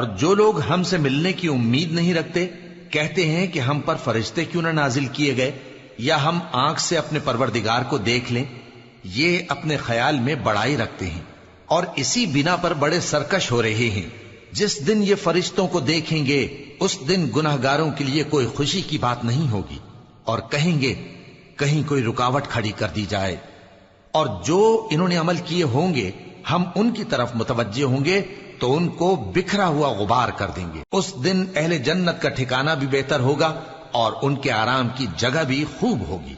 اور جو لوگ ہم سے ملنے کی امید نہیں رکھتے، کہتے ہیں کہ ہم پر فرشتے کیوں نہ نازل کیے گئے، یا ہم آنکھ سے اپنے پروردگار کو دیکھ لیں، یہ اپنے خیال میں بڑائی رکھتے ہیں۔ اور اسی بنا پر بڑے سرکش ہو رہے ہیں۔ جس دن یہ فرشتوں کو دیکھیں گے، اس دن گناہ گاروں کے لیے کوئی خوشی کی بات نہیں ہوگی۔ اور کہیں گے، کہیں کوئی رکاوٹ کھڑی کر دی جائے۔ اور جو انہوں نے عمل کیے ہوں گے، ہم ان کی طرف متوجہ ہوں گے۔ تو ان کو بکھرا ہوا غبار کر دیں گے۔ اس دن اہل جنت کا ٹھکانہ بھی بہتر ہوگا اور ان کے آرام کی جگہ بھی خوب ہوگی۔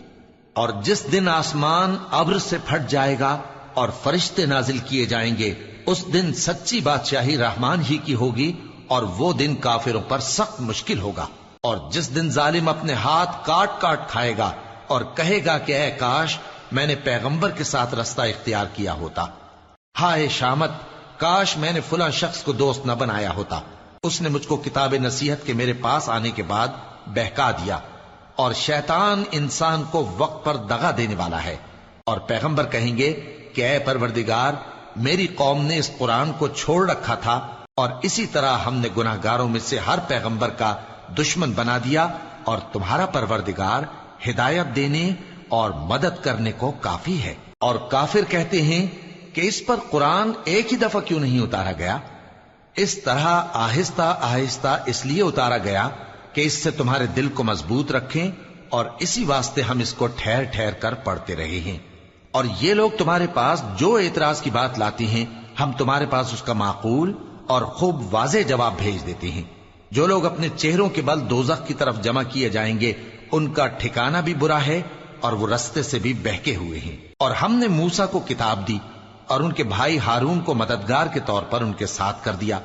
اور جس دن آسمان ابر سے پھٹ جائے گا اور فرشتے نازل کیے جائیں گے، اس دن سچی بادشاہی رحمان ہی کی ہوگی اور وہ دن کافروں پر سخت مشکل ہوگا۔ اور جس دن ظالم اپنے ہاتھ کاٹ کاٹ کھائے گا اور کہے گا کہ اے کاش، میں نے پیغمبر کے ساتھ رستہ اختیار کیا ہوتا۔ ہائے شامت کاش میں نے فلاں شخص کو دوست نہ بنایا ہوتا۔ اس نے مجھ کو کتاب نصیحت کے میرے پاس آنے کے بعد بہکا دیا۔ اور شیطان انسان کو وقت پر دغا دینے والا ہے۔ اور پیغمبر کہیں گے کہ اے پروردگار، میری قوم نے اس قرآن کو چھوڑ رکھا تھا اور اسی طرح ہم نے گناہ گاروں میں سے ہر پیغمبر کا دشمن بنا دیا اور تمہارا پروردگار ہدایت دینے اور مدد کرنے کو کافی ہے۔ اور کافر کہتے ہیں کہ اس پر قرآن ایک ہی دفعہ کیوں نہیں اتارا گیا؟ اس طرح آہستہ آہستہ اس لیے اتارا گیا کہ اس سے تمہارے دل کو مضبوط رکھیں اور اسی واسطے ہم اس کو ٹھہر ٹھہر کر پڑھتے رہے ہیں۔ اور یہ لوگ تمہارے پاس جو اعتراض کی بات لاتی ہیں، ہم تمہارے پاس اس کا معقول اور خوب واضح جواب بھیج دیتے ہیں۔ جو لوگ اپنے چہروں کے بل دوزخ کی طرف جمع کیے جائیں گے، ان کا ٹھکانہ بھی برا ہے اور وہ رستے سے بھی بہکے ہوئے ہیں۔ اور ہم نے موسا کو کتاب دی۔ اور ان کے بھائی ہارون کو مددگار کے طور پر ان کے ساتھ کر دیا۔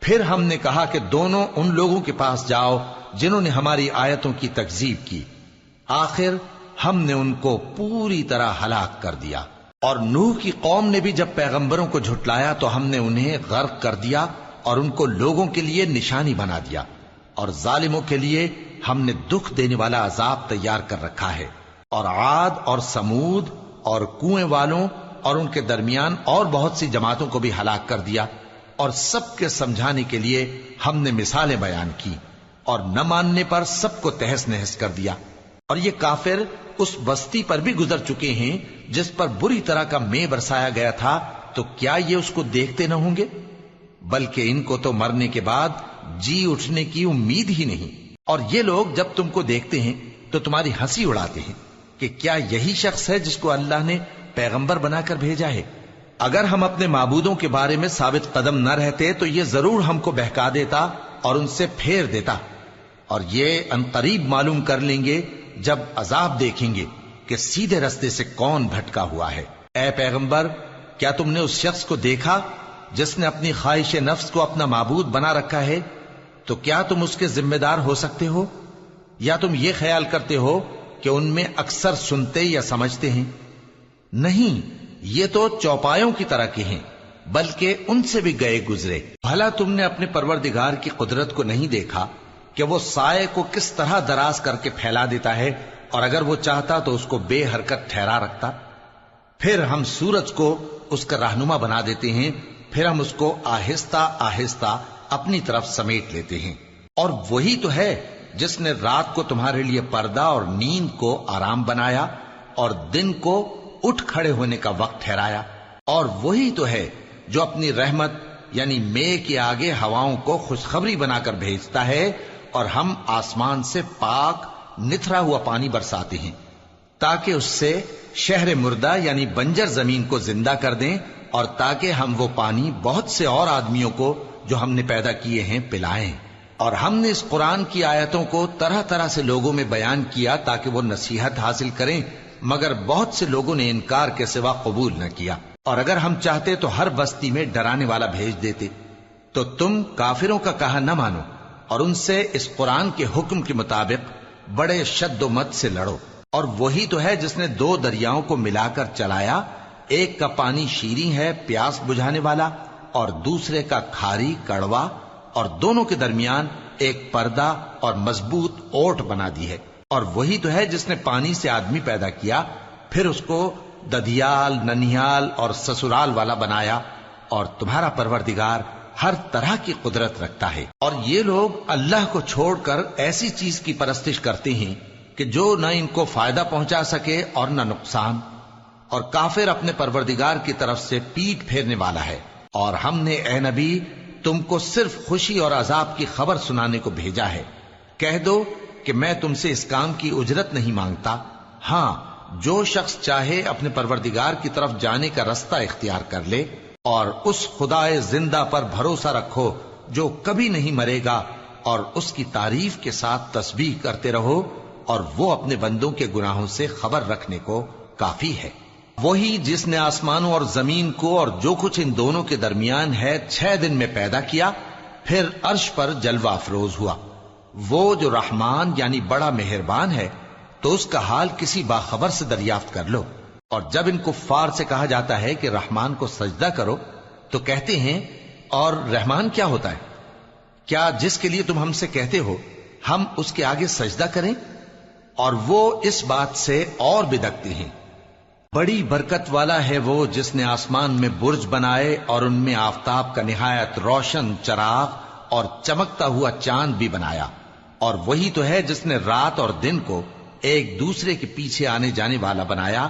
پھر ہم نے کہا کہ دونوں ان لوگوں کے پاس جاؤ جنہوں نے ہماری آیتوں کی تکزیب کی۔ آخر ہم نے ان کو پوری طرح ہلاک کر دیا۔ اور نوح کی قوم نے بھی جب پیغمبروں کو جھٹلایا تو ہم نے انہیں غرق کر دیا اور ان کو لوگوں کے لیے نشانی بنا دیا۔ اور ظالموں کے لیے ہم نے دکھ دینے والا عذاب تیار کر رکھا ہے۔ اور عاد اور سمود اور کنویں والوں اور ان کے درمیان اور بہت سی جماعتوں کو بھی ہلاک کر دیا اور سب کے سمجھانے کے لیے ہم نے مثالیں بیان کی اور نہ ماننے پر سب کو تہس نہس کر دیا اور یہ کافر اس بستی پر بھی گزر چکے ہیں جس پر بری طرح کا مے برسایا گیا تھا، تو کیا یہ اس کو دیکھتے نہ ہوں گے؟ بلکہ ان کو تو مرنے کے بعد جی اٹھنے کی امید ہی نہیں۔ اور یہ لوگ جب تم کو دیکھتے ہیں، تو تمہاری ہنسی اڑاتے ہیں کہ کیا یہی شخص ہے جس کو اللہ نے پیغمبر بنا کر بھیجا ہے۔ اگر ہم اپنے معبودوں کے بارے میں ثابت قدم نہ رہتے تو یہ ضرور ہم کو بہکا دیتا اور ان سے پھیر دیتا۔ اور یہ انقریب معلوم کر لیں گے جب عذاب دیکھیں گے کہ سیدھے رستے سے کون بھٹکا ہوا ہے۔ اے پیغمبر، کیا تم نے اس شخص کو دیکھا جس نے اپنی خواہش نفس کو اپنا معبود بنا رکھا ہے؟ تو کیا تم اس کے ذمہ دار ہو سکتے ہو؟ یا تم یہ خیال کرتے ہو کہ ان میں اکثر سنتے یا سمجھتے ہیں؟ نہیں، یہ تو چوپایوں کی طرح کے ہیں، بلکہ ان سے بھی گئے گزرے۔ بھلا تم نے اپنے پروردگار کی قدرت کو نہیں دیکھا کہ وہ سائے کو کس طرح دراز کر کے پھیلا دیتا ہے، اور اگر وہ چاہتا تو اس کو بے حرکت ٹھہرا رکھتا۔ پھر ہم سورج کو اس کا رہنما بنا دیتے ہیں، پھر ہم اس کو آہستہ آہستہ اپنی طرف سمیٹ لیتے ہیں۔ اور وہی تو ہے جس نے رات کو تمہارے لیے پردہ اور نیند کو آرام بنایا اور دن کو اٹھ کھڑے ہونے کا وقت ٹھہرایا اور وہی تو ہے جو اپنی رحمت یعنی مے کے آگے ہواؤں کو خوشخبری بنا کر بھیجتا ہے اور ہم آسمان سے پاک نتھرا ہوا پانی برساتے ہیں تاکہ اس سے شہر مردہ یعنی بنجر زمین کو زندہ کر دیں اور تاکہ ہم وہ پانی بہت سے اور آدمیوں کو جو ہم نے پیدا کیے ہیں پلائیں اور ہم نے اس قرآن کی آیتوں کو طرح طرح سے لوگوں میں بیان کیا تاکہ وہ نصیحت حاصل کریں مگر بہت سے لوگوں نے انکار کے سوا قبول نہ کیا۔ اور اگر ہم چاہتے تو ہر بستی میں ڈرانے والا بھیج دیتے۔ تو تم کافروں کا کہا نہ مانو اور ان سے اس قرآن کے حکم کے مطابق بڑے شد و مت سے لڑو۔ اور وہی تو ہے جس نے دو دریاؤں کو ملا کر چلایا۔ ایک کا پانی شیریں ہے پیاس بجھانے والا اور دوسرے کا کھاری کڑوا اور دونوں کے درمیان ایک پردہ اور مضبوط اوٹ بنا دی ہے۔ اور وہی تو ہے جس نے پانی سے آدمی پیدا کیا، پھر اس کو ددیال ننیال اور سسرال والا بنایا اور تمہارا پروردگار ہر طرح کی قدرت رکھتا ہے۔ اور یہ لوگ اللہ کو چھوڑ کر ایسی چیز کی پرستش کرتے ہیں کہ جو نہ ان کو فائدہ پہنچا سکے اور نہ نقصان۔ اور کافر اپنے پروردگار کی طرف سے پیٹ پھیرنے والا ہے۔ اور ہم نے اے نبی، تم کو صرف خوشی اور عذاب کی خبر سنانے کو بھیجا ہے۔ کہہ دو کہ میں تم سے اس کام کی اجرت نہیں مانگتا۔ ہاں جو شخص چاہے اپنے پروردگار کی طرف جانے کا رستہ اختیار کر لے اور اس خدا زندہ پر بھروسہ رکھو جو کبھی نہیں مرے گا اور اس کی تعریف کے ساتھ تسبیح کرتے رہو اور وہ اپنے بندوں کے گناہوں سے خبر رکھنے کو کافی ہے۔ وہی جس نے آسمانوں اور زمین کو اور جو کچھ ان دونوں کے درمیان ہے چھ دن میں پیدا کیا، پھر عرش پر جلوہ افروز ہوا۔ وہ جو رحمان یعنی بڑا مہربان ہے، تو اس کا حال کسی باخبر سے دریافت کر لو۔ اور جب ان کفار سے کہا جاتا ہے کہ رحمان کو سجدہ کرو، تو کہتے ہیں، اور رحمان کیا ہوتا ہے؟ کیا جس کے لیے تم ہم سے کہتے ہو، ہم اس کے آگے سجدہ کریں؟ اور وہ اس بات سے اور بدکتے ہیں۔ بڑی برکت والا ہے وہ جس نے آسمان میں برج بنائے اور ان میں آفتاب کا نہایت روشن چراغ اور چمکتا ہوا چاند بھی بنایا۔ اور وہی تو ہے جس نے رات اور دن کو ایک دوسرے کے پیچھے آنے جانے والا بنایا۔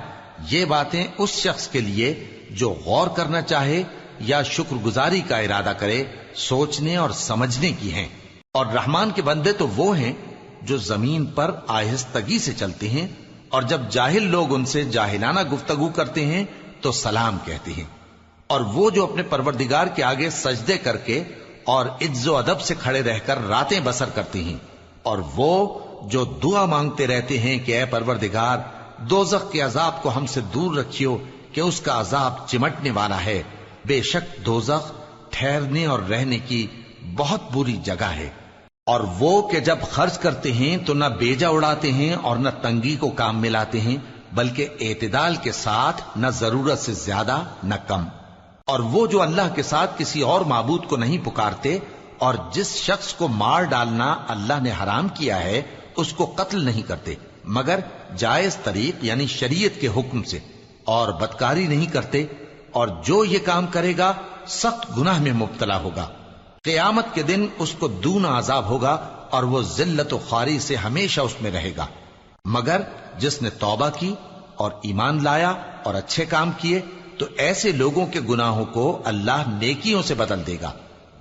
یہ باتیں اس شخص کے لیے جو غور کرنا چاہے یا شکر گزاری کا ارادہ کرے، سوچنے اور سمجھنے کی ہیں۔ اور رحمان کے بندے تو وہ ہیں جو زمین پر آہستگی سے چلتے ہیں اور جب جاہل لوگ ان سے جاہلانہ گفتگو کرتے ہیں تو سلام کہتے ہیں۔ اور وہ جو اپنے پروردگار کے آگے سجدے کر کے اور عز و ادب سے کھڑے رہ کر راتیں بسر کرتی ہیں۔ اور وہ جو دعا مانگتے رہتے ہیں کہ اے پروردگار، دوزخ کے عذاب کو ہم سے دور رکھیو کہ اس کا عذاب چمٹنے والا ہے۔ بے شک دوزخ ٹھہرنے اور رہنے کی بہت بری جگہ ہے۔ اور وہ کہ جب خرچ کرتے ہیں تو نہ بیجا اڑاتے ہیں اور نہ تنگی کو کام میں لاتے ہیں، بلکہ اعتدال کے ساتھ نہ ضرورت سے زیادہ نہ کم۔ اور وہ جو اللہ کے ساتھ کسی اور معبود کو نہیں پکارتے اور جس شخص کو مار ڈالنا اللہ نے حرام کیا ہے، اس کو قتل نہیں کرتے، مگر جائز طریق یعنی شریعت کے حکم سے، اور بدکاری نہیں کرتے، اور جو یہ کام کرے گا، سخت گناہ میں مبتلا ہوگا۔ قیامت کے دن اس کو دونا عذاب ہوگا، اور وہ ذلت و خاری سے ہمیشہ اس میں رہے گا۔ مگر جس نے توبہ کی، اور ایمان لایا، اور اچھے کام کیے، تو ایسے لوگوں کے گناہوں کو اللہ نیکیوں سے بدل دے گا۔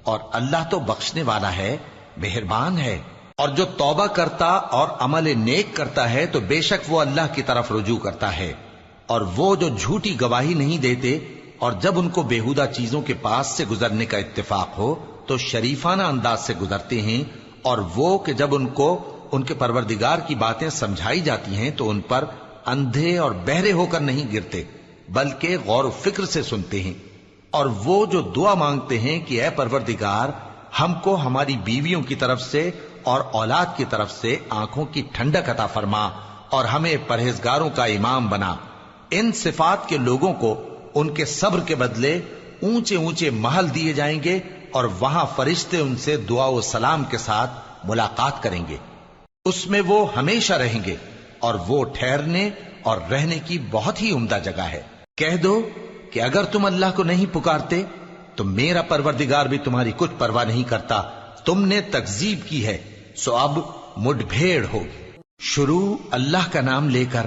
اور اللہ تو بخشنے والا ہے، مہربان ہے۔ اور جو توبہ کرتا اور عمل نیک کرتا ہے، تو بے شک وہ اللہ کی طرف رجوع کرتا ہے۔ اور وہ جو جھوٹی گواہی نہیں دیتے اور جب ان کو بےحدہ چیزوں کے پاس سے گزرنے کا اتفاق ہو، تو شریفانہ انداز سے گزرتے ہیں۔ اور وہ کہ جب ان کو، ان کے پروردگار کی باتیں سمجھائی جاتی ہیں، تو ان پر اندھے اور بہرے ہو کر نہیں گرتے، بلکہ غور و فکر سے سنتے ہیں۔ اور وہ جو دعا مانگتے ہیں کہ اے پروردگار، ہم کو ہماری بیویوں کی طرف سے اور اولاد کی طرف سے آنکھوں کی ٹھنڈک عطا فرما اور ہمیں پرہیزگاروں کا امام بنا۔ ان صفات کے لوگوں کو ان کے صبر کے بدلے اونچے اونچے محل دیے جائیں گے اور وہاں فرشتے ان سے دعا و سلام کے ساتھ ملاقات کریں گے۔ اس میں وہ ہمیشہ رہیں گے اور وہ ٹھہرنے اور رہنے کی بہت ہی عمدہ جگہ ہے۔ کہہ دو کہ اگر تم اللہ کو نہیں پکارتے، تو میرا پروردگار بھی تمہاری کچھ پرواہ نہیں کرتا۔ تم نے تکزیب کی ہے، سو اب مڈ بھیڑ ہوگی شروع اللہ کا نام لے کر،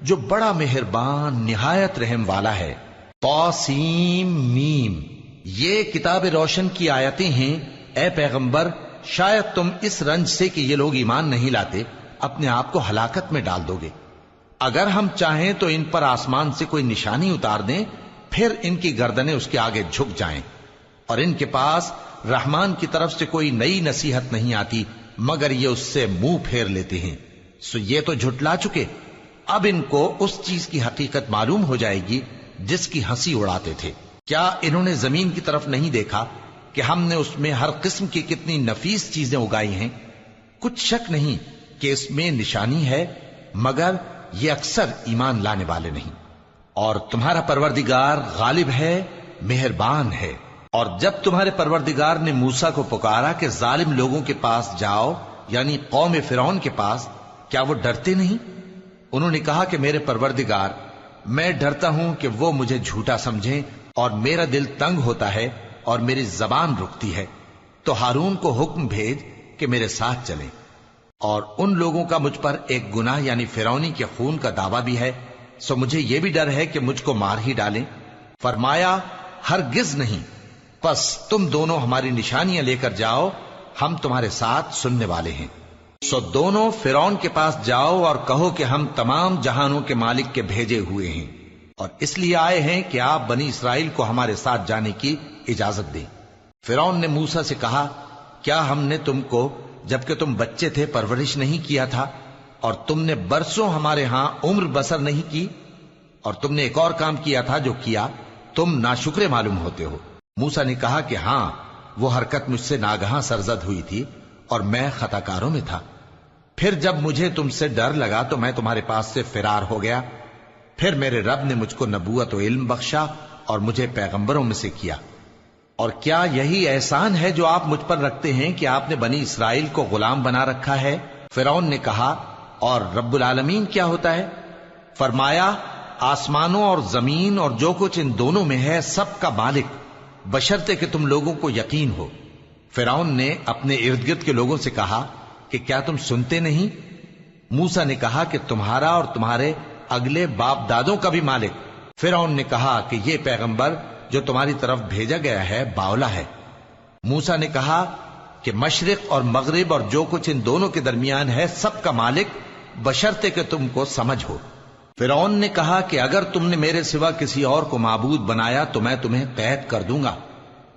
جو بڑا مہربان، نہایت رحم والا ہے۔ توسیم میم۔ یہ کتاب روشن کی آیتیں ہیں۔ اے پیغمبر، شاید تم اس رنج سے کہ یہ لوگ ایمان نہیں لاتے، اپنے آپ کو ہلاکت میں ڈال دو گے اگر ہم چاہیں تو ان پر آسمان سے کوئی نشانی اتار دیں پھر ان کی گردنیں اس کے آگے جھک جائیں۔ اور ان کے پاس رحمان کی طرف سے کوئی نئی نصیحت نہیں آتی، مگر یہ اس سے منہ پھیر لیتے ہیں۔ سو یہ تو جھٹلا چکے۔ اب ان کو اس چیز کی حقیقت معلوم ہو جائے گی جس کی ہنسی اڑاتے تھے۔ کیا انہوں نے زمین کی طرف نہیں دیکھا کہ ہم نے اس میں ہر قسم کی کتنی نفیس چیزیں اگائی ہیں؟ کچھ شک نہیں کہ اس میں نشانی ہے، مگر یہ اکثر ایمان لانے والے نہیں۔ اور تمہارا پروردگار غالب ہے، مہربان ہے۔ اور جب تمہارے پروردگار نے موسا کو پکارا کہ ظالم لوگوں کے پاس جاؤ یعنی قوم فرعون کے پاس، کیا وہ ڈرتے نہیں؟ انہوں نے کہا کہ میرے پروردگار، میں ڈرتا ہوں کہ وہ مجھے جھوٹا سمجھیں اور میرا دل تنگ ہوتا ہے اور میری زبان رکتی ہے۔ تو ہارون کو حکم بھیج کہ میرے ساتھ چلے اور ان لوگوں کا مجھ پر ایک گناہ یعنی فرونی کے خون کا دعویٰ بھی ہے۔ سو مجھے یہ بھی ڈر ہے کہ مجھ کو مار ہی ڈالیں۔ فرمایا، ہرگز نہیں۔ پس تم دونوں ہماری نشانیاں لے کر جاؤ، ہم تمہارے ساتھ سننے والے ہیں۔ سو دونوں فرون کے پاس جاؤ اور کہو کہ ہم تمام جہانوں کے مالک کے بھیجے ہوئے ہیں۔ اور اس لیے آئے ہیں کہ آپ بنی اسرائیل کو ہمارے ساتھ جانے کی اجازت دیں۔ فرون نے موسا سے کہا، کیا ہم نے تم کو، جبکہ تم بچے تھے، پرورش نہیں کیا تھا؟ اور تم نے برسوں ہمارے ہاں عمر بسر نہیں کی، اور تم نے ایک اور کام کیا تھا جو کیا، تم ناشکرے معلوم ہوتے ہو۔ موسا نے کہا کہ ہاں وہ حرکت مجھ سے ناگہاں سرزد ہوئی تھی اور میں خطا کاروں میں تھا۔ پھر جب مجھے تم سے ڈر لگا تو میں تمہارے پاس سے فرار ہو گیا۔ پھر میرے رب نے مجھ کو نبوت و علم بخشا اور مجھے پیغمبروں میں سے کیا۔ اور کیا یہی احسان ہے جو آپ مجھ پر رکھتے ہیں کہ آپ نے بنی اسرائیل کو غلام بنا رکھا ہے؟ فرعون نے کہا اور رب العالمین کیا ہوتا ہے؟ فرمایا، آسمانوں اور زمین اور جو کچھ ان دونوں میں ہے، سب کا مالک، بشرتے کہ تم لوگوں کو یقین ہو۔ فرعون نے اپنے ارد گرد کے لوگوں سے کہا کہ کیا تم سنتے نہیں؟ موسا نے کہا کہ تمہارا اور تمہارے اگلے باپ دادوں کا بھی مالک۔ فرعون نے کہا کہ یہ پیغمبر جو تمہاری طرف بھیجا گیا ہے، باولا ہے۔ موسا نے کہا کہ مشرق اور مغرب اور جو کچھ ان دونوں کے درمیان ہے، سب کا مالک بشرتے کہ تم کو سمجھ ہو۔ فرعون نے کہا کہ اگر تم نے میرے سوا کسی اور کو معبود بنایا تو میں تمہیں قید کر دوں گا۔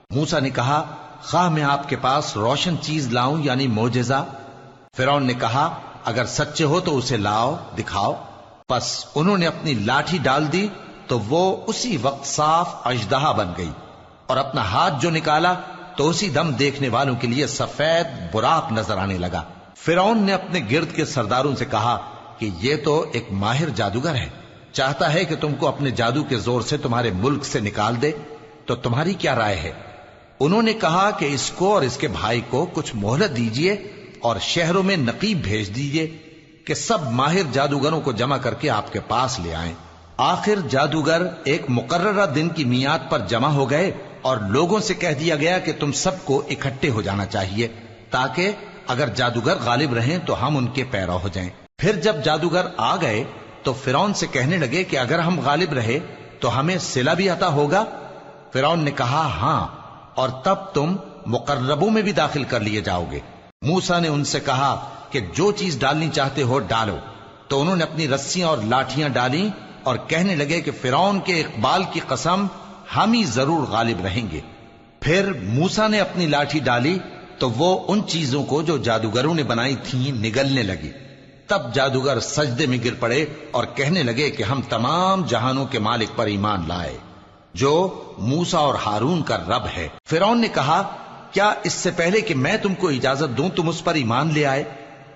موسا نے کہا، خواہ میں آپ کے پاس روشن چیز لاؤں یعنی موجزہ فرعون نے کہا، اگر سچے ہو تو اسے لاؤ، دکھاؤ۔ پس انہوں نے اپنی لاٹھی ڈال دی تو وہ اسی وقت صاف اجدہا بن گئی اور اپنا ہاتھ جو نکالا تو اسی دم دیکھنے والوں کے لیے سفید براق نظر آنے لگا۔ فرعون نے اپنے گرد کے سرداروں سے کہا کہ یہ تو ایک ماہر جادوگر ہے۔ چاہتا ہے کہ تم کو اپنے جادو کے زور سے تمہارے ملک سے نکال دے۔ تو تمہاری کیا رائے ہے؟ انہوں نے کہا کہ اس کو اور اس کے بھائی کو کچھ مہلت دیجیے اور شہروں میں نقیب بھیج دیجیے کہ سب ماہر جادوگروں کو جمع کر کے آپ کے پاس لے آئیں۔ آخر جادوگر ایک مقررہ دن کی میاد پر جمع ہو گئے اور لوگوں سے کہہ دیا گیا کہ تم سب کو اکٹھے ہو جانا چاہیے تاکہ اگر جادوگر غالب رہیں تو ہم ان کے پیرا ہو جائیں۔ پھر جب جادوگر آ گئے تو فرون سے کہنے لگے کہ اگر ہم غالب رہے تو ہمیں سلا بھی عطا ہوگا۔ فرون نے کہا ہاں اور تب تم مقربوں میں بھی داخل کر لیے جاؤ گے۔ موسا نے ان سے کہا کہ جو چیز ڈالنی چاہتے ہو ڈالو۔ تو انہوں نے اپنی رسیاں اور لاٹیاں ڈالی اور کہنے لگے کہ فرون کے اقبال کی قسم، ہم ہی ضرور غالب رہیں گے۔ پھر موسا نے اپنی لاٹھی ڈالی تو وہ ان چیزوں کو جو جادوگروں نے بنائی تھیں نگلنے لگی تب جادوگر سجدے میں گر پڑے اور کہنے لگے کہ ہم تمام جہانوں کے مالک پر ایمان لائے، جو موسا اور ہارون کا رب ہے۔ فرون نے کہا، کیا اس سے پہلے کہ میں تم کو اجازت دوں تم اس پر ایمان لے آئے؟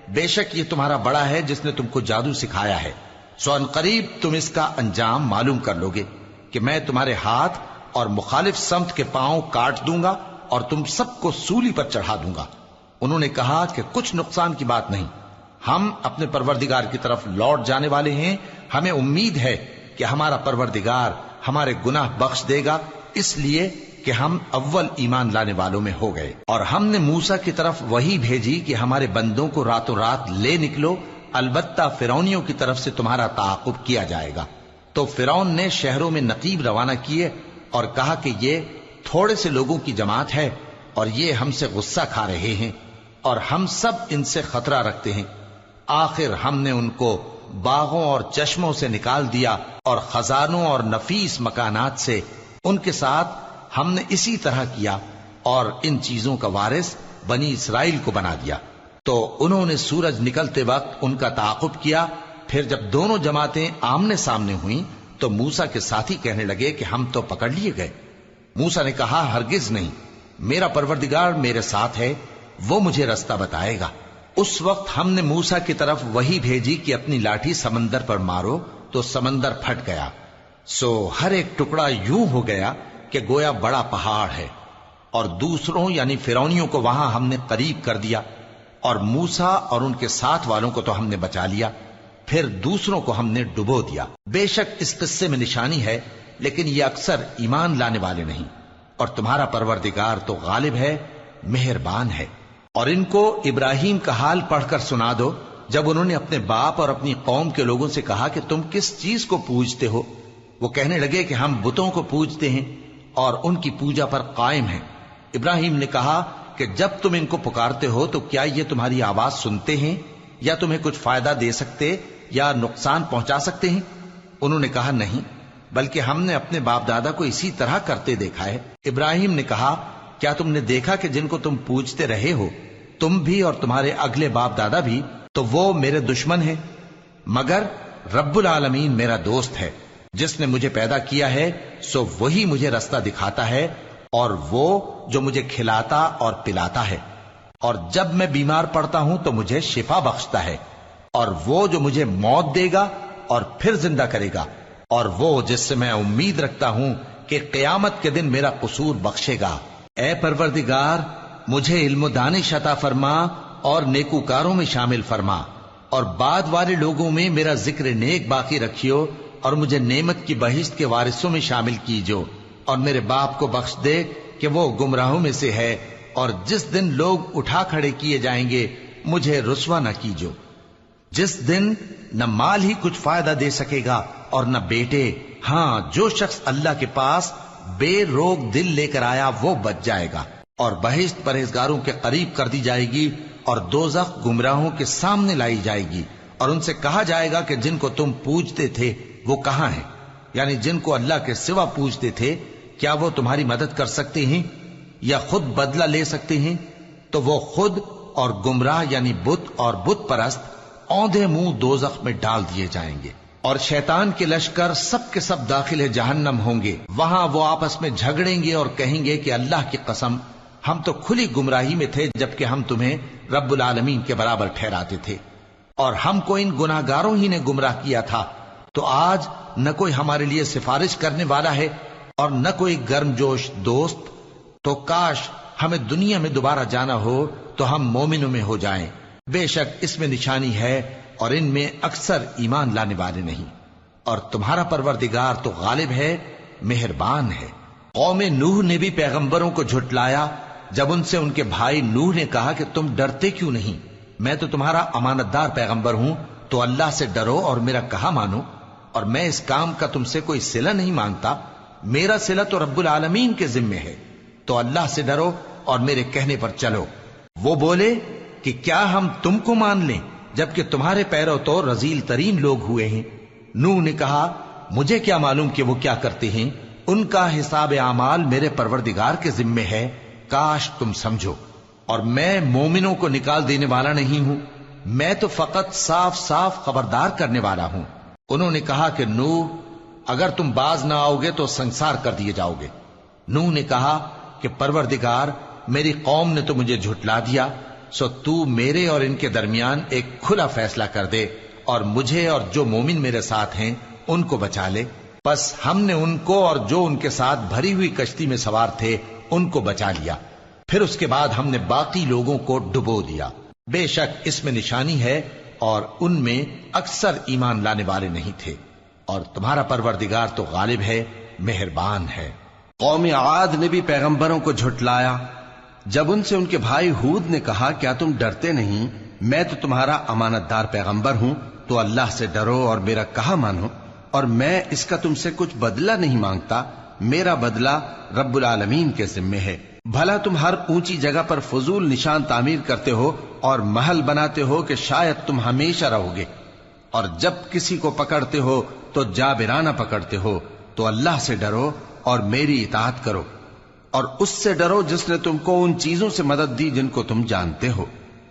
بے شک یہ تمہارا بڑا ہے جس نے تم کو جادو سکھایا ہے۔ سو ان قریب تم اس کا انجام معلوم کر لو گے کہ میں تمہارے ہاتھ اور مخالف سمت کے پاؤں کاٹ دوں گا اور تم سب کو سولی پر چڑھا دوں گا۔ انہوں نے کہا کہ کچھ نقصان کی بات نہیں۔ ہم اپنے پروردگار کی طرف لوٹ جانے والے ہیں۔ ہمیں امید ہے کہ ہمارا پروردگار ہمارے گناہ بخش دے گا۔ اس لیے کہ ہم اول ایمان لانے والوں میں ہو گئے۔ اور ہم نے موسا کی طرف وہی بھیجی کہ ہمارے بندوں کو راتوں رات لے نکلو۔ البتہ فرونیوں کی طرف سے تمہارا تعاقب کیا جائے گا۔ تو فرون نے شہروں میں نقیب روانہ کیے اور کہا کہ یہ تھوڑے سے لوگوں کی جماعت ہے اور یہ ہم سے غصہ کھا رہے ہیں اور ہم سب ان سے خطرہ رکھتے ہیں۔ آخر ہم نے ان کو باغوں اور چشموں سے نکال دیا اور خزانوں اور نفیس مکانات سے ان کے ساتھ ہم نے اسی طرح کیا اور ان چیزوں کا وارث بنی اسرائیل کو بنا دیا۔ تو انہوں نے سورج نکلتے وقت ان کا تعاقب کیا۔ پھر جب دونوں جماعتیں آمنے سامنے ہوئیں تو موسا کے ساتھی کہنے لگے کہ ہم تو پکڑ لیے گئے۔ موسا نے کہا، ہرگز نہیں۔ میرا پروردگار میرے ساتھ ہے، وہ مجھے رستہ بتائے گا۔ اس وقت ہم نے موسا کی طرف وہی بھیجی کہ اپنی لاٹھی سمندر پر مارو، تو سمندر پھٹ گیا۔ سو ہر ایک ٹکڑا یوں ہو گیا کہ گویا بڑا پہاڑ ہے۔ اور دوسروں یعنی فرونیوں کو وہاں ہم نے قریب کر دیا۔ اور موسا اور ان کے ساتھ والوں کو تو ہم نے بچا لیا۔ پھر دوسروں کو ہم نے ڈبو دیا۔ بے شک اس قصے میں نشانی ہے لیکن یہ اکثر ایمان لانے والے نہیں۔ اور تمہارا پروردگار تو غالب ہے، مہربان ہے۔ اور ان کو ابراہیم کا حال پڑھ کر سنا دو۔ جب انہوں نے اپنے باپ اور اپنی قوم کے لوگوں سے کہا کہ تم کس چیز کو پوجتے ہو، وہ کہنے لگے کہ ہم بتوں کو پوجتے ہیں اور ان کی پوجا پر قائم ہیں۔ ابراہیم نے کہا کہ جب تم ان کو پکارتے ہو تو کیا یہ تمہاری آواز سنتے ہیں؟ یا تمہیں کچھ فائدہ دے سکتے یا نقصان پہنچا سکتے ہیں؟ انہوں نے کہا نہیں۔ بلکہ ہم نے اپنے باپ دادا کو اسی طرح کرتے دیکھا ہے۔ ابراہیم نے کہا، کیا تم نے دیکھا کہ جن کو تم پوچھتے رہے ہو، تم بھی اور تمہارے اگلے باپ دادا بھی، تو وہ میرے دشمن ہیں۔ مگر رب العالمین میرا دوست ہے، جس نے مجھے پیدا کیا ہے، سو وہی مجھے رستہ دکھاتا ہے، اور وہ جو مجھے کھلاتا اور پلاتا ہے۔ اور جب میں بیمار پڑتا ہوں، تو مجھے شفا بخشتا ہے۔ اور وہ جو مجھے موت دے گا اور پھر زندہ کرے گا۔ اور وہ جس سے میں امید رکھتا ہوں کہ قیامت کے دن میرا قصور بخشے گا۔ اے پروردگار، مجھے علم و دانش عطا فرما اور نیکوکاروں میں شامل فرما اور بعد والے لوگوں میں میرا ذکر نیک باقی رکھیو اور مجھے نعمت کی بہشت کے وارثوں میں شامل کیجو اور میرے باپ کو بخش دے کہ وہ گمراہوں میں سے ہے اور جس دن لوگ اٹھا کھڑے کیے جائیں گے، مجھے رسوا نہ کیجو۔ جس دن نہ مال ہی کچھ فائدہ دے سکے گا اور نہ بیٹے ہاں جو شخص اللہ کے پاس بے روگ دل لے کر آیا، وہ بچ جائے گا۔ اور بہشت پرہیزگاروں کے قریب کر دی جائے گی اور دوزخ گمراہوں کے سامنے لائی جائے گی۔ اور ان سے کہا جائے گا کہ جن کو تم پوجتے تھے، وہ کہاں ہیں؟ یعنی جن کو اللہ کے سوا پوجتے تھے، کیا وہ تمہاری مدد کر سکتے ہیں؟ یا خود بدلہ لے سکتے ہیں؟ تو وہ خود اور گمراہ یعنی بت اور بت پرست، اوندے منہ دو میں ڈال دیے جائیں گے۔ اور شیطان کے لشکر سب کے سب داخل جہنم ہوں گے۔ وہاں وہ آپس میں جھگڑیں گے اور کہیں گے کہ اللہ کی قسم، ہم تو کھلی گمراہی میں تھے جبکہ ہم تمہیں رب العالمین کے برابر ٹھہراتے تھے۔ اور ہم کو ان گناہ گاروں ہی نے گمراہ کیا تھا۔ تو آج نہ کوئی ہمارے لیے سفارش کرنے والا ہے اور نہ کوئی گرم جوش دوست۔ تو کاش ہمیں دنیا میں دوبارہ جانا ہو تو ہم مومنوں میں ہو جائیں۔ بے شک اس میں نشانی ہے اور ان میں اکثر ایمان لانے والے نہیں۔ اور تمہارا پروردگار تو غالب ہے، مہربان ہے۔ قوم نوح نے بھی پیغمبروں کو جھٹلایا، جب ان سے ان کے بھائی نوح نے کہا کہ تم ڈرتے کیوں نہیں؟ میں تو تمہارا امانت دار پیغمبر ہوں، تو اللہ سے ڈرو اور میرا کہا مانو۔ اور میں اس کام کا تم سے کوئی سلا نہیں مانگتا۔ میرا سلا تو رب العالمین کے ذمے ہے۔ تو اللہ سے ڈرو اور میرے کہنے پر چلو۔ وہ بولے کہ کیا ہم تم کو مان لیں؟ جبکہ تمہارے پیرو تو رزیل ترین لوگ ہوئے ہیں۔ نو نے کہا، مجھے کیا معلوم کہ وہ کیا کرتے ہیں؟ ان کا حساب اعمال میرے پروردگار کے ذمے ہے۔ کاش تم سمجھو۔ اور میں مومنوں کو نکال دینے والا نہیں ہوں۔ میں تو فقط صاف صاف خبردار کرنے والا ہوں۔ انہوں نے کہا کہ نو اگر تم باز نہ آؤ گے تو سنسار کر دیے جاؤ گے۔ نو نے کہا کہ پروردگار، میری قوم نے تو مجھے جھٹلا دیا۔ سو تو میرے اور ان کے درمیان ایک کھلا فیصلہ کر دے اور مجھے اور جو مومن میرے ساتھ ہیں، ان کو بچا لے۔ بس ہم نے ان کو اور جو ان کے ساتھ بھری ہوئی کشتی میں سوار تھے، ان کو بچا لیا۔ پھر اس کے بعد ہم نے باقی لوگوں کو ڈبو دیا۔ بے شک اس میں نشانی ہے اور ان میں اکثر ایمان لانے والے نہیں تھے۔ اور تمہارا پروردگار تو غالب ہے، مہربان ہے۔ قوم عاد نے بھی پیغمبروں کو جھٹلایا۔ جب ان سے ان کے بھائی ہود نے کہا، کیا تم ڈرتے نہیں؟ میں تو تمہارا امانت دار پیغمبر ہوں، تو اللہ سے ڈرو اور میرا کہا مانو، اور میں اس کا تم سے کچھ بدلہ نہیں مانگتا، میرا بدلہ رب العالمین کے ذمے ہے۔ بھلا تم ہر اونچی جگہ پر فضول نشان تعمیر کرتے ہو اور محل بناتے ہو کہ شاید تم ہمیشہ رہو گے۔ اور جب کسی کو پکڑتے ہو تو جابرانہ پکڑتے ہو، تو اللہ سے ڈرو اور میری اطاعت کرو۔ اور اس سے ڈرو جس نے تم کو ان چیزوں سے مدد دی جن کو تم جانتے ہو۔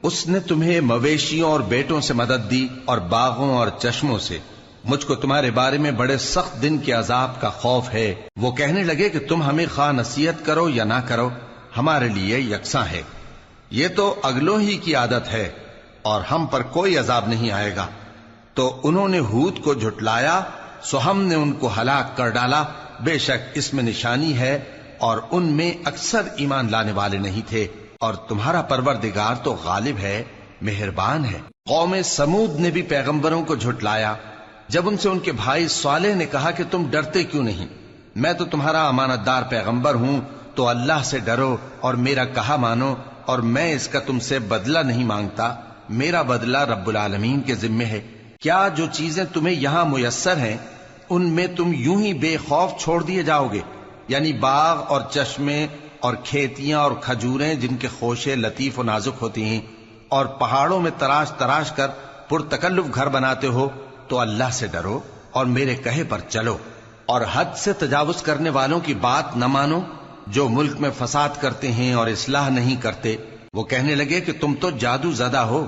اس نے تمہیں مویشیوں اور بیٹوں سے مدد دی اور باغوں اور چشموں سے۔ مجھ کو تمہارے بارے میں بڑے سخت دن کے عذاب کا خوف ہے۔ وہ کہنے لگے کہ تم ہمیں خواہ نصیحت کرو یا نہ کرو، ہمارے لیے یکساں ہے۔ یہ تو اگلوں ہی کی عادت ہے اور ہم پر کوئی عذاب نہیں آئے گا۔ تو انہوں نے ہود کو جھٹلایا، سو ہم نے ان کو ہلاک کر ڈالا۔ بے شک اس میں نشانی ہے اور ان میں اکثر ایمان لانے والے نہیں تھے، اور تمہارا پروردگار تو غالب ہے، مہربان ہے۔ قوم سمود نے بھی پیغمبروں کو جھٹلایا۔ جب ان سے ان کے بھائی صالح نے کہا کہ تم ڈرتے کیوں نہیں؟ میں تو تمہارا امانت دار پیغمبر ہوں، تو اللہ سے ڈرو اور میرا کہا مانو، اور میں اس کا تم سے بدلہ نہیں مانگتا۔ میرا بدلہ رب العالمین کے ذمے ہے۔ کیا جو چیزیں تمہیں یہاں میسر ہیں، ان میں تم یوں ہی بے خوف چھوڑ دیے جاؤ گے؟ یعنی باغ اور چشمے اور کھیتیاں اور کھجوریں جن کے خوشے لطیف و نازک ہوتی ہیں اور پہاڑوں میں تراش تراش کر پرتکلف گھر بناتے ہو تو اللہ سے ڈرو اور میرے کہے پر چلو اور حد سے تجاوز کرنے والوں کی بات نہ مانو جو ملک میں فساد کرتے ہیں اور اصلاح نہیں کرتے وہ کہنے لگے کہ تم تو جادو زدہ ہو،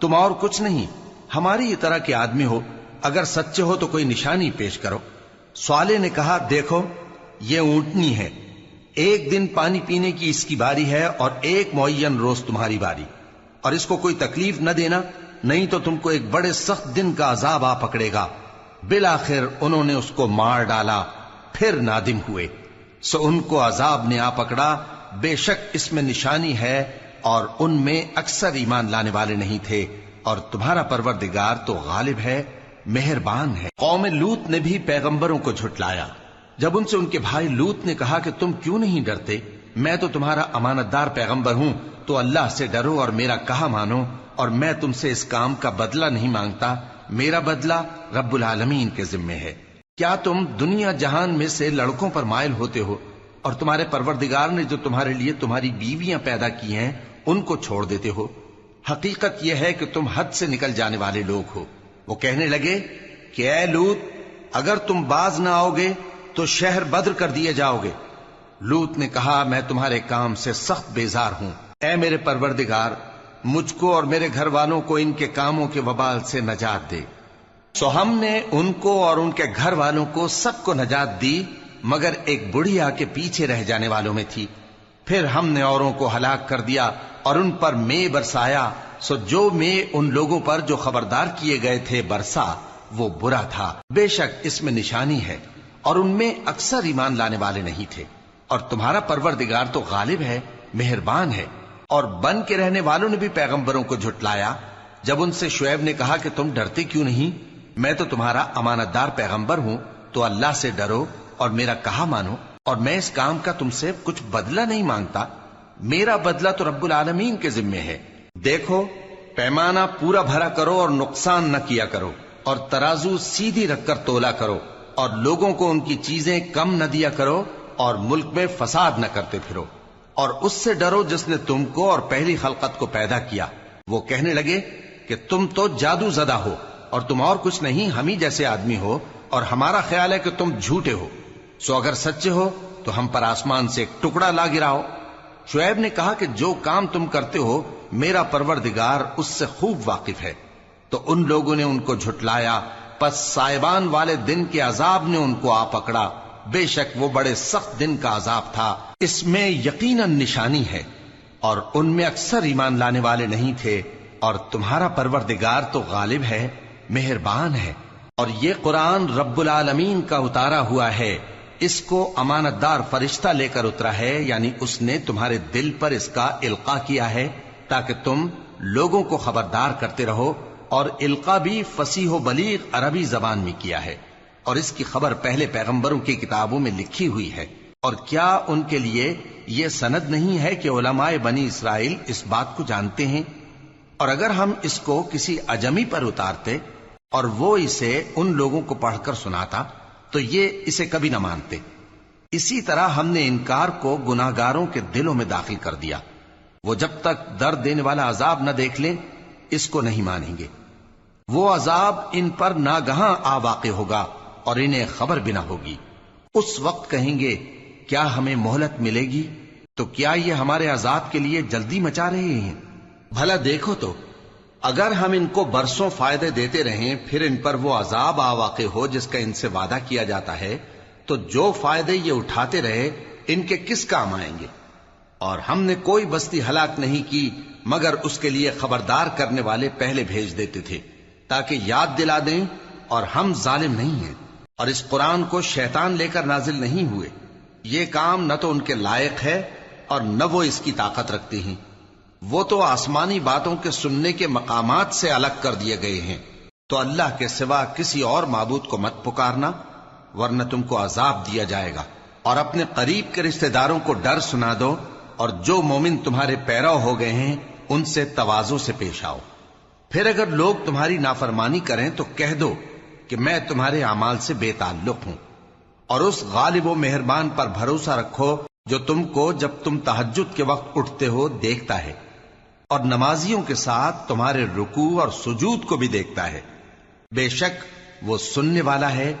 تم اور کچھ نہیں، ہماری یہ طرح کے آدمی ہو، اگر سچے ہو تو کوئی نشانی پیش کرو۔ سوالے نے کہا، دیکھو یہ اونٹنی ہے۔ ایک دن پانی پینے کی اس کی باری ہے اور ایک معین روز تمہاری باری۔ اور اس کو کوئی تکلیف نہ دینا، نہیں تو تم کو ایک بڑے سخت دن کا عذاب آ پکڑے گا۔ بالآخر انہوں نے اس کو مار ڈالا، پھر نادم ہوئے۔ سو ان کو عذاب نے آ پکڑا۔ بے شک اس میں نشانی ہے اور ان میں اکثر ایمان لانے والے نہیں تھے۔ اور تمہارا پروردگار تو غالب ہے، مہربان ہے۔ قوم لوت نے بھی پیغمبروں کو جھٹلایا۔ جب ان سے ان کے بھائی لوت نے کہا کہ تم کیوں نہیں ڈرتے؟ میں تو تمہارا امانت دار پیغمبر ہوں، تو اللہ سے ڈرو اور میرا کہا مانو، اور میں تم سے اس کام کا بدلہ نہیں مانگتا، میرا بدلہ رب العالمین کے ذمے ہے۔ کیا تم دنیا جہان میں سے لڑکوں پر مائل ہوتے ہو؟ اور تمہارے پروردگار نے جو تمہارے لیے تمہاری بیویاں پیدا کی ہیں، ان کو چھوڑ دیتے ہو؟ حقیقت یہ ہے کہ تم حد سے نکل جانے والے لوگ ہو۔ وہ کہنے لگے کہ اے لوت، اگر تم باز نہ آؤ گے تو شہر بدر کر دیے جاؤ گے لوت نے کہا، میں تمہارے کام سے سخت بیزار ہوں۔ اے میرے پروردگار، مجھ کو اور میرے گھر والوں کو ان کے کاموں کے وبال سے نجات دے۔ سو ہم نے ان کو اور ان کے گھر والوں کو سب کو نجات دی، مگر ایک بڑھیا کے پیچھے رہ جانے والوں میں تھی۔ پھر ہم نے اوروں کو ہلاک کر دیا اور ان پر میں برسایا۔ سو جو میں ان لوگوں پر جو خبردار کیے گئے تھے برسا، وہ برا تھا۔ بے شک اس میں نشانی ہے۔ اور ان میں اکثر ایمان لانے والے نہیں تھے۔ اور تمہارا پروردگار تو غالب ہے، مہربان ہے۔ اور بن کے رہنے والوں نے بھی پیغمبروں کو جھٹلایا۔ جب ان سے شعیب نے کہا کہ تم ڈرتے کیوں نہیں؟ میں تو تمہارا امانت دار پیغمبر ہوں، تو اللہ سے ڈرو اور میرا کہا مانو۔ اور میں اس کام کا تم سے کچھ بدلہ نہیں مانگتا۔ میرا بدلہ تو رب العالمین کے ذمے ہے۔ دیکھو، پیمانہ پورا بھرا کرو اور نقصان نہ کیا کرو۔ اور ترازو سیدھی رکھ کر تولا کرو۔ اور لوگوں کو ان کی چیزیں کم نہ دیا کرو اور ملک میں فساد نہ کرتے پھرو۔ اور اس سے ڈرو جس نے تم کو اور پہلی خلقت کو پیدا کیا۔ وہ کہنے لگے کہ تم تو جادو زدہ ہو اور تم اور کچھ نہیں، ہم ہی جیسے آدمی ہو اور ہمارا خیال ہے کہ تم جھوٹے ہو۔ سو اگر سچے ہو تو ہم پر آسمان سے ایک ٹکڑا لا گراؤ۔ شعیب نے کہا کہ جو کام تم کرتے ہو، میرا پروردگار اس سے خوب واقف ہے۔ تو ان لوگوں نے ان کو جھٹلایا پس سائبان والے دن کے عذاب نے ان کو آ پکڑا۔ بے شک وہ بڑے سخت دن کا عذاب تھا۔ اس میں یقیناً نشانی ہے۔ اور ان میں اکثر ایمان لانے والے نہیں تھے۔ اور تمہارا پروردگار تو غالب ہے، مہربان ہے۔ اور یہ قرآن رب العالمین کا اتارا ہوا ہے۔ اس کو امانت دار فرشتہ لے کر اترا ہے یعنی اس نے تمہارے دل پر اس کا القا کیا ہے تاکہ تم لوگوں کو خبردار کرتے رہو۔ اور القا بھی فصیح و بلیغ عربی زبان میں کیا ہے اور اس کی خبر پہلے پیغمبروں کی کتابوں میں لکھی ہوئی ہے اور کیا ان کے لیے یہ سند نہیں ہے کہ علماء بنی اسرائیل اس بات کو جانتے ہیں؟ اور اگر ہم اس کو کسی اجمی پر اتارتے اور وہ اسے ان لوگوں کو پڑھ کر سناتا، تو یہ اسے کبھی نہ مانتے۔ اسی طرح ہم نے انکار کو گناگاروں کے دلوں میں داخل کر دیا۔ وہ جب تک درد دینے والا عذاب نہ دیکھ لیں، اس کو نہیں مانیں گے۔ وہ عذاب ان پر ناگہاں آ واقع ہوگا اور انہیں خبر بھی نہ ہوگی۔ اس وقت کہیں گے، کیا ہمیں مہلت ملے گی؟ تو کیا یہ ہمارے عذاب کے لیے جلدی مچا رہے ہیں؟ بھلا دیکھو تو، اگر ہم ان کو برسوں فائدے دیتے رہیں، پھر ان پر وہ عذاب آ واقع ہو جس کا ان سے وعدہ کیا جاتا ہے، تو جو فائدے یہ اٹھاتے رہے، ان کے کس کام آئیں گے؟ اور ہم نے کوئی بستی ہلاک نہیں کی، مگر اس کے لیے خبردار کرنے والے پہلے بھیج دیتے تھے۔ تاکہ یاد دلا دیں اور ہم ظالم نہیں ہیں۔ اور اس قرآن کو شیطان لے کر نازل نہیں ہوئے۔ یہ کام نہ تو ان کے لائق ہے اور نہ وہ اس کی طاقت رکھتے ہیں۔ وہ تو آسمانی باتوں کے سننے کے مقامات سے الگ کر دیے گئے ہیں۔ تو اللہ کے سوا کسی اور معبود کو مت پکارنا، ورنہ تم کو عذاب دیا جائے گا۔ اور اپنے قریب کے رشتہ داروں کو ڈر سنا دو اور جو مومن تمہارے پیرو ہو گئے ہیں، ان سے توازوں سے پیش آؤ۔ پھر اگر لوگ تمہاری نافرمانی کریں تو کہہ دو کہ میں تمہارے اعمال سے بے تعلق ہوں اور اس غالب و مہربان پر بھروسہ رکھو جو تم کو جب تم تحجد کے وقت اٹھتے ہو دیکھتا ہے اور نمازیوں کے ساتھ تمہارے رکوع اور سجود کو بھی دیکھتا ہے۔ بے شک وہ سننے والا ہے،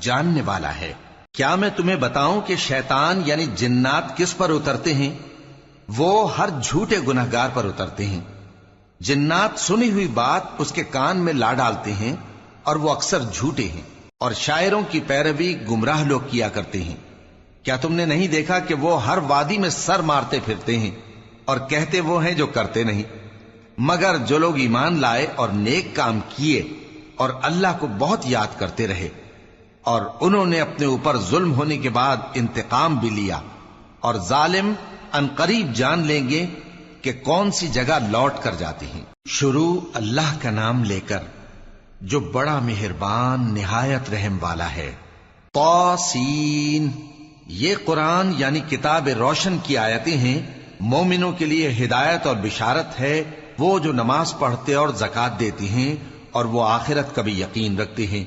جاننے والا ہے۔ کیا میں تمہیں بتاؤں کہ شیطان یعنی جنات کس پر اترتے ہیں؟ وہ ہر جھوٹے گناہ گار پر اترتے ہیں۔ جنات سنی ہوئی بات اس کے کان میں لا ڈالتے ہیں اور وہ اکثر جھوٹے ہیں اور شاعروں کی پیروی گمراہ لوگ کیا کرتے ہیں۔ کیا تم نے نہیں دیکھا کہ وہ ہر وادی میں سر مارتے پھرتے ہیں اور کہتے وہ ہیں جو کرتے نہیں؟ مگر جو لوگ ایمان لائے اور نیک کام کیے اور اللہ کو بہت یاد کرتے رہے اور انہوں نے اپنے اوپر ظلم ہونے کے بعد انتقام بھی لیا اور ظالم ان قریب جان لیں گے کہ کون سی جگہ لوٹ کر جاتے ہیں۔ شروع اللہ کا نام لے کر جو بڑا مہربان، نہایت رحم والا ہے۔ توسین یہ قرآن یعنی کتاب روشن کی آیتیں ہیں۔ مومنوں کے لیے ہدایت اور بشارت ہے۔ وہ جو نماز پڑھتے اور زکات دیتی ہیں اور وہ آخرت کا بھی یقین رکھتے ہیں۔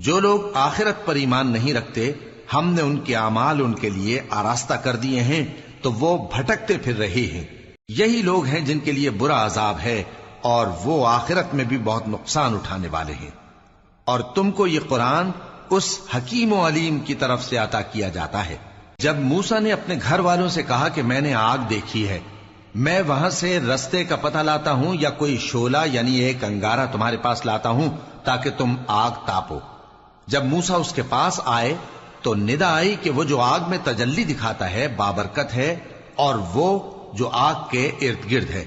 جو لوگ آخرت پر ایمان نہیں رکھتے، ہم نے ان کے اعمال ان کے لیے آراستہ کر دیے ہیں، تو وہ بھٹکتے پھر رہے ہیں۔ یہی لوگ ہیں جن کے لیے برا عذاب ہے اور وہ آخرت میں بھی بہت نقصان اٹھانے والے ہیں۔ اور تم کو یہ قرآن اس حکیم و علیم کی طرف سے عطا کیا جاتا ہے۔ جب موسا نے اپنے گھر والوں سے کہا کہ میں نے آگ دیکھی ہے، میں وہاں سے رستے کا پتہ لاتا ہوں یا کوئی شولا یعنی ایک انگارہ تمہارے پاس لاتا ہوں تاکہ تم آگ تاپو۔ جب موسا اس کے پاس آئے تو ندا آئی کہ وہ جو آگ میں تجلی دکھاتا ہے، بابرکت ہے اور وہ جو آگ کے ارد گرد ہے۔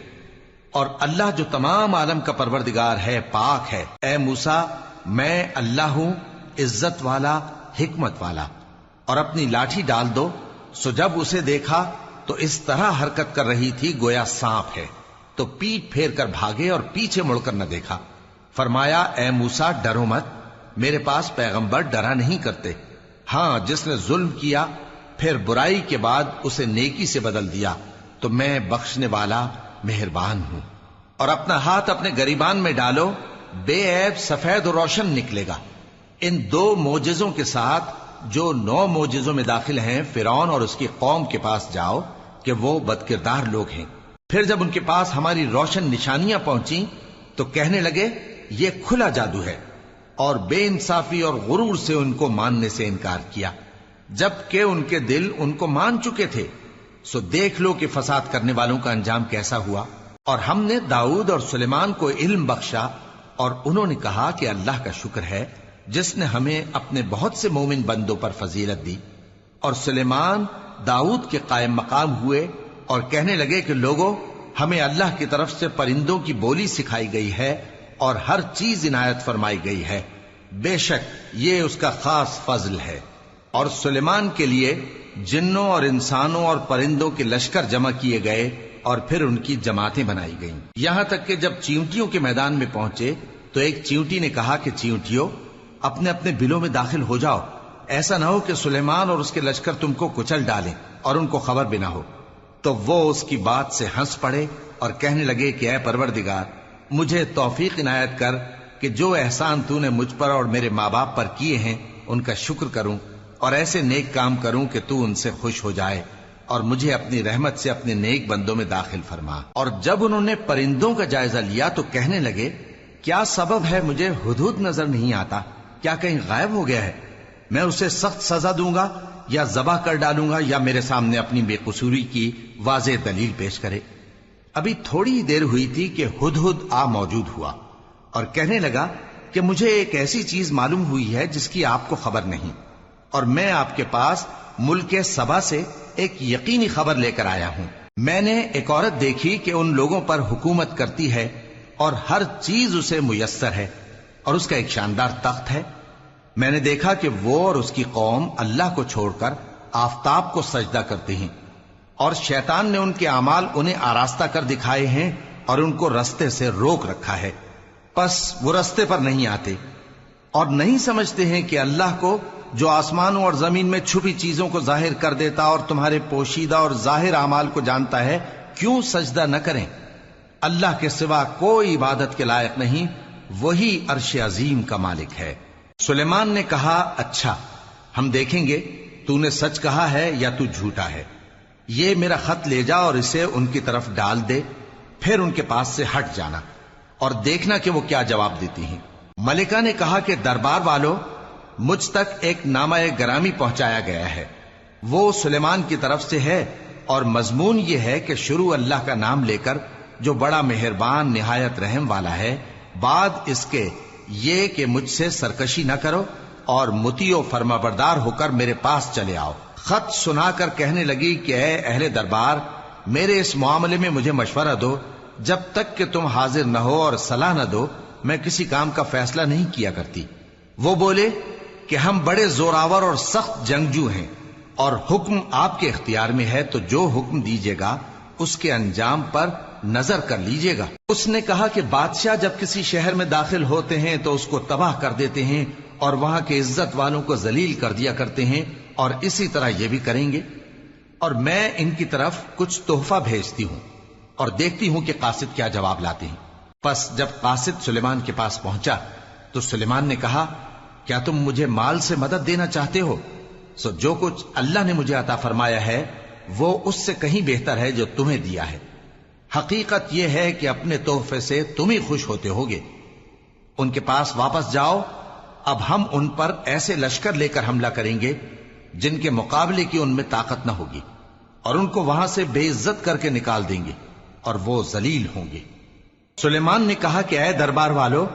اور اللہ جو تمام عالم کا پروردگار ہے، پاک ہے۔ اے موسا میں اللہ ہوں، عزت والا، حکمت والا۔ اور اپنی لاٹھی ڈال دو۔ سو جب اسے دیکھا تو اس طرح حرکت کر رہی تھی، گویا سانپ ہے۔ تو پیٹ پھیر کر بھاگے اور پیچھے مڑ کر نہ دیکھا۔ فرمایا، اے موسا ڈرو مت۔ میرے پاس پیغمبر ڈرا نہیں کرتے۔ ہاں جس نے ظلم کیا، پھر برائی کے بعد اسے نیکی سے بدل دیا۔ تو میں بخشنے والا مہربان ہوں۔ اور اپنا ہاتھ اپنے گریبان میں ڈالو، بے عیب سفید و روشن نکلے گا۔ ان دو موجزوں کے ساتھ جو نو موجزوں میں داخل ہیں فرون اور اس کی قوم کے پاس جاؤ کہ وہ بدکردار لوگ ہیں۔ پھر جب ان کے پاس ہماری روشن نشانیاں پہنچی تو کہنے لگے، یہ کھلا جادو ہے۔ اور بے انصافی اور غرور سے ان کو ماننے سے انکار کیا۔ جبکہ ان کے دل ان کو مان چکے تھے۔ سو دیکھ لو کہ فساد کرنے والوں کا انجام کیسا ہوا۔ اور ہم نے داؤد اور سلیمان کو علم بخشا اور انہوں نے کہا کہ اللہ کا شکر ہے، جس نے ہمیں اپنے بہت سے مومن بندوں پر فضیلت دی۔ اور سلیمان داؤد کے قائم مقام ہوئے اور کہنے لگے کہ لوگوں ہمیں اللہ کی طرف سے پرندوں کی بولی سکھائی گئی ہے اور ہر چیز عنایت فرمائی گئی ہے۔ بے شک، یہ اس کا خاص فضل ہے۔ اور سلیمان کے لیے جنوں اور انسانوں اور پرندوں کے لشکر جمع کیے گئے اور پھر ان کی جماعتیں بنائی گئیں۔ یہاں تک کہ جب چیونٹیوں کے میدان میں پہنچے تو ایک چیونٹی نے کہا کہ چیونٹیوں، اپنے اپنے بلوں میں داخل ہو جاؤ۔ ایسا نہ ہو کہ سلیمان اور اس کے لشکر تم کو کچل ڈالیں اور ان کو خبر بھی نہ ہو۔ تو وہ اس کی بات سے ہنس پڑے اور کہنے لگے کہ اے پروردگار، مجھے توفیق عنایت کر کہ جو احسان تو نے مجھ پر اور میرے ماں باپ پر کیے ہیں، ان کا شکر کروں۔ اور ایسے نیک کام کروں کہ تو ان سے خوش ہو جائے اور مجھے اپنی رحمت سے اپنے نیک بندوں میں داخل فرما۔ اور جب انہوں نے پرندوں کا جائزہ لیا تو کہنے لگے، کیا سبب ہے مجھے حدود نظر نہیں آتا؟ کیا کہیں غائب ہو گیا ہے؟ میں اسے سخت سزا دوں گا یا ذبح کر ڈالوں گا یا میرے سامنے اپنی بے قصوری کی واضح دلیل پیش کرے؟ ابھی تھوڑی دیر ہوئی تھی کہ ہد ہد آ موجود ہوا اور کہنے لگا کہ مجھے ایک ایسی چیز معلوم ہوئی ہے جس کی آپ کو خبر نہیں۔ اور میں آپ کے پاس ملک سبا سے ایک یقینی خبر لے کر آیا ہوں۔ میں نے ایک عورت دیکھی کہ ان لوگوں پر حکومت کرتی ہے اور ہر چیز اسے میسر ہے اور اس کا ایک شاندار تخت ہے۔ میں نے دیکھا کہ وہ اور اس کی قوم اللہ کو چھوڑ کر آفتاب کو سجدہ کرتے ہیں اور شیطان نے ان کے اعمال انہیں آراستہ کر دکھائے ہیں اور ان کو رستے سے روک رکھا ہے۔ پس وہ رستے پر نہیں آتے اور نہیں سمجھتے ہیں کہ اللہ کو جو آسمانوں اور زمین میں چھپی چیزوں کو ظاہر کر دیتا اور تمہارے پوشیدہ اور ظاہر اعمال کو جانتا ہے، کیوں سجدہ نہ کریں؟ اللہ کے سوا کوئی عبادت کے لائق نہیں، وہی عرش عظیم کا مالک ہے۔ سلیمان نے کہا اچھا ہم دیکھیں گے، تو نے سچ کہا ہے یا تو جھوٹا ہے؟ یہ میرا خط لے جا اور اسے ان کی طرف ڈال دے، پھر ان کے پاس سے ہٹ جانا۔ اور دیکھنا کہ وہ کیا جواب دیتی ہیں۔ ملکہ نے کہا کہ دربار والوں مجھ تک ایک نامہ گرامی پہنچایا گیا ہے۔ وہ سلیمان کی طرف سے ہے اور مضمون یہ ہے کہ شروع اللہ کا نام لے کر جو بڑا مہربان، نہایت رحم والا ہے، بعد اس کے یہ کہ مجھ سے سرکشی نہ کرو اور متی و فرما بردار ہو کر میرے پاس چلے آؤ۔ خط سنا کر کہنے لگی کہ اے اہل دربار، میرے اس معاملے میں مجھے مشورہ دو۔ جب تک کہ تم حاضر نہ ہو اور صلاح نہ دو، میں کسی کام کا فیصلہ نہیں کیا کرتی۔ وہ بولے کہ ہم بڑے زوراور اور سخت جنگجو ہیں اور حکم آپ کے اختیار میں ہے تو جو حکم دیجیے گا، اس کے انجام پر نظر کر لیجیے گا۔ اس نے کہا کہ بادشاہ جب کسی شہر میں داخل ہوتے ہیں تو اس کو تباہ کر دیتے ہیں اور وہاں کے عزت والوں کو ذلیل کر دیا کرتے ہیں اور اسی طرح یہ بھی کریں گے۔ اور میں ان کی طرف کچھ تحفہ بھیجتی ہوں اور دیکھتی ہوں کہ قاصد کیا جواب لاتے ہیں۔ پس جب قاصد سلیمان کے پاس پہنچا تو سلیمان نے کہا کیا تم مجھے مال سے مدد دینا چاہتے ہو؟ سو جو کچھ اللہ نے مجھے عطا فرمایا ہے، وہ اس سے کہیں بہتر ہے جو تمہیں دیا ہے۔ حقیقت یہ ہے کہ اپنے تحفے سے تم ہی خوش ہوتے ہوگے۔ ان کے پاس واپس جاؤ۔ اب ہم ان پر ایسے لشکر لے کر حملہ کریں گے جن کے مقابلے کی ان میں طاقت نہ ہوگی اور ان کو وہاں سے بے عزت کر کے نکال دیں گے اور وہ ذلیل ہوں گے۔ سلیمان نے کہا کہ اے دربار والو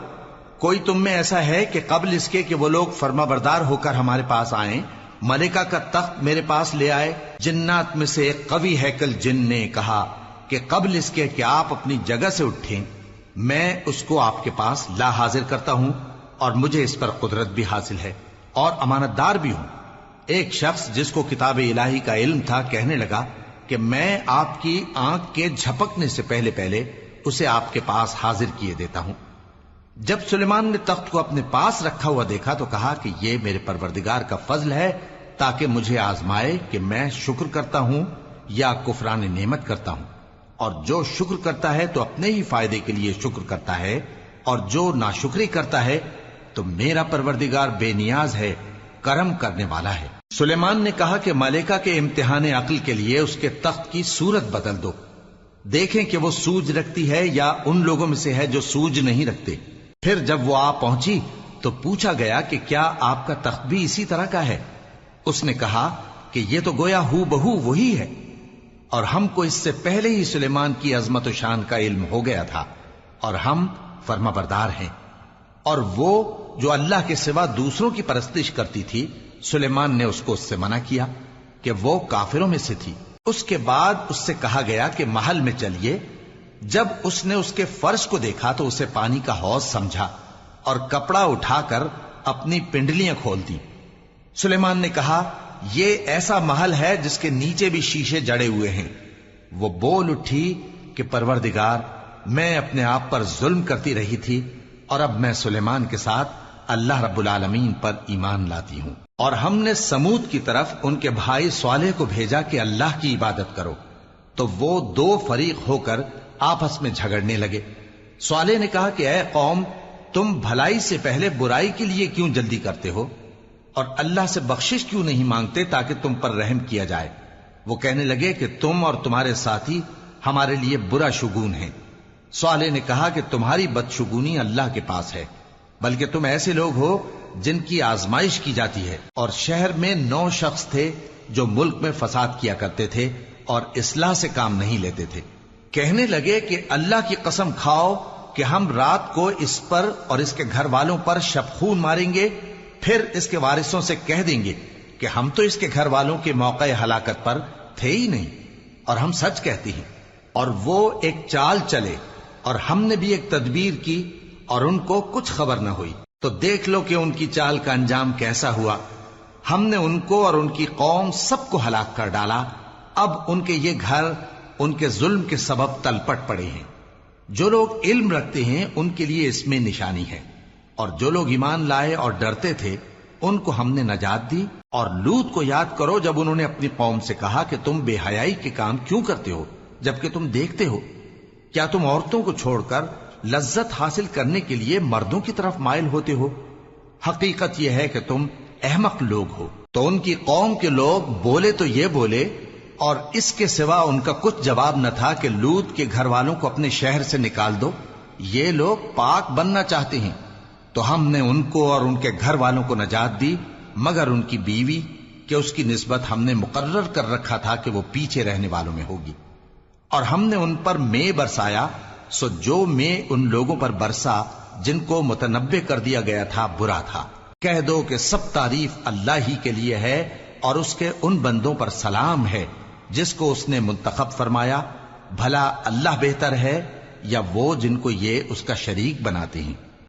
کوئی تم میں ایسا ہے کہ قبل اس کے کہ وہ لوگ فرما بردار ہو کر ہمارے پاس آئیں، ملکہ کا تخت میرے پاس لے آئے، جنات میں سے ایک قوی ہیکل جن نے کہا کہ قبل اس کے کہ آپ اپنی جگہ سے اٹھیں، میں اس کو آپ کے پاس لا حاضر کرتا ہوں اور مجھے اس پر قدرت بھی حاصل ہے اور امانت دار بھی ہوں۔ ایک شخص جس کو کتاب الہی کا علم تھا کہنے لگا کہ میں آپ کی آنکھ کے جھپکنے سے پہلے پہلے اسے آپ کے پاس حاضر کیے دیتا ہوں۔ جب سلیمان نے تخت کو اپنے پاس رکھا ہوا دیکھا تو کہا کہ یہ میرے پروردگار کا فضل ہے تاکہ مجھے آزمائے کہ میں شکر کرتا ہوں یا کفران نعمت کرتا ہوں۔ اور جو شکر کرتا ہے تو اپنے ہی فائدے کے لیے شکر کرتا ہے، اور جو ناشکری کرتا ہے تو میرا پروردگار بے نیاز ہے، کرم کرنے والا ہے۔ سلیمان نے کہا کہ ملکہ کے امتحان عقل کے لیے اس کے تخت کی صورت بدل دو۔ دیکھیں کہ وہ سوج رکھتی ہے یا ان لوگوں میں سے ہے جو سوج نہیں رکھتے۔ پھر جب وہ آ پہنچی تو پوچھا گیا کہ کیا آپ کا تخت بھی اسی طرح کا ہے؟ اس نے کہا کہ یہ تو گویا ہو بہو وہی ہے۔ اور ہم کو اس سے پہلے ہی سلیمان کی عظمت و شان کا علم ہو گیا تھا۔ اور ہم فرما بردار ہیں۔ اور وہ جو اللہ کے سوا دوسروں کی پرستش کرتی تھی، سلیمان نے اس کو اس سے منع کیا کہ وہ کافروں میں سے تھی۔ اس کے بعد اس سے کہا گیا کہ محل میں چلیے جب اس نے اس کے فرش کو دیکھا تو اسے پانی کا حوض سمجھا اور کپڑا اٹھا کر اپنی پنڈلیاں کھول دی سلیمان نے کہا، یہ ایسا محل ہے جس کے نیچے بھی شیشے جڑے ہوئے ہیں۔ وہ بول اٹھی کہ، پروردگار، میں اپنے آپ پر ظلم کرتی رہی تھی اور اب میں سلیمان کے ساتھ اللہ رب العالمین پر ایمان لاتی ہوں۔ اور ہم نے سمود کی طرف ان کے بھائی سوالے کو بھیجا کہ اللہ کی عبادت کرو۔ تو وہ دو فریق ہو کر آپس میں جھگڑنے لگے۔ سوالے نے کہا کہ اے قوم، تم بھلائی سے پہلے برائی کے لیے کیوں جلدی کرتے ہو؟ اور اللہ سے بخشش کیوں نہیں مانگتے تاکہ تم پر رحم کیا جائے؟ وہ کہنے لگے کہ تم اور تمہارے ساتھی ہمارے لیے برا شگون ہیں۔ سوالے نے کہا کہ تمہاری بدشگونی اللہ کے پاس ہے، بلکہ تم ایسے لوگ ہو جن کی آزمائش کی جاتی ہے۔ اور شہر میں نو شخص تھے جو ملک میں فساد کیا کرتے تھے اور اصلاح سے کام نہیں لیتے تھے۔ کہنے لگے کہ اللہ کی قسم کھاؤ کہ ہم رات کو اس پر اور اس کے گھر والوں پر شبخون ماریں گے، پھر اس کے وارثوں سے کہہ دیں گے کہ ہم تو اس کے گھر والوں کے موقع ہلاکت پر تھے ہی نہیں۔ اور ہم سچ کہتی ہیں۔ اور وہ ایک چال چلے اور ہم نے بھی ایک تدبیر کی اور ان کو کچھ خبر نہ ہوئی۔ تو دیکھ لو کہ ان کی چال کا انجام کیسا ہوا۔ ہم نے ان کو اور ان کی قوم سب کو ہلاک کر ڈالا۔ اب ان کے یہ گھر ان کے ظلم کے سبب تلپٹ پڑے ہیں۔ جو لوگ علم رکھتے ہیں، ان کے لیے اس میں نشانی ہے۔ اور جو لوگ ایمان لائے اور ڈرتے تھے، ان کو ہم نے نجات دی۔ اور لوت کو یاد کرو، جب انہوں نے اپنی قوم سے کہا کہ تم بے حیائی کے کام کیوں کرتے ہو، جبکہ تم دیکھتے ہو۔ کیا تم عورتوں کو چھوڑ کر لذت حاصل کرنے کے لیے مردوں کی طرف مائل ہوتے ہو؟ حقیقت یہ ہے کہ تم احمق لوگ ہو۔ تو ان کی قوم کے لوگ بولے تو یہ بولے اور اس کے سوا ان کا کچھ جواب نہ تھا کہ لوت کے گھر والوں کو اپنے شہر سے نکال دو۔ یہ لوگ پاک بننا چاہتے ہیں۔ تو ہم نے ان کو اور ان کے گھر والوں کو نجات دی، مگر ان کی بیوی، کہ اس کی نسبت ہم نے مقرر کر رکھا تھا کہ وہ پیچھے رہنے والوں میں ہوگی۔ اور ہم نے ان پر میں برسایا، سو جو میں ان لوگوں پر برسا، جن کو متنبع کر دیا گیا تھا، برا تھا۔ کہہ دو کہ سب تعریف اللہ ہی کے لیے ہے اور اس کے ان بندوں پر سلام ہے۔ جس کو اس نے منتخب فرمایا، بھلا اللہ بہتر ہے یا وہ جن کو یہ اس کا شریک بناتے ہیں۔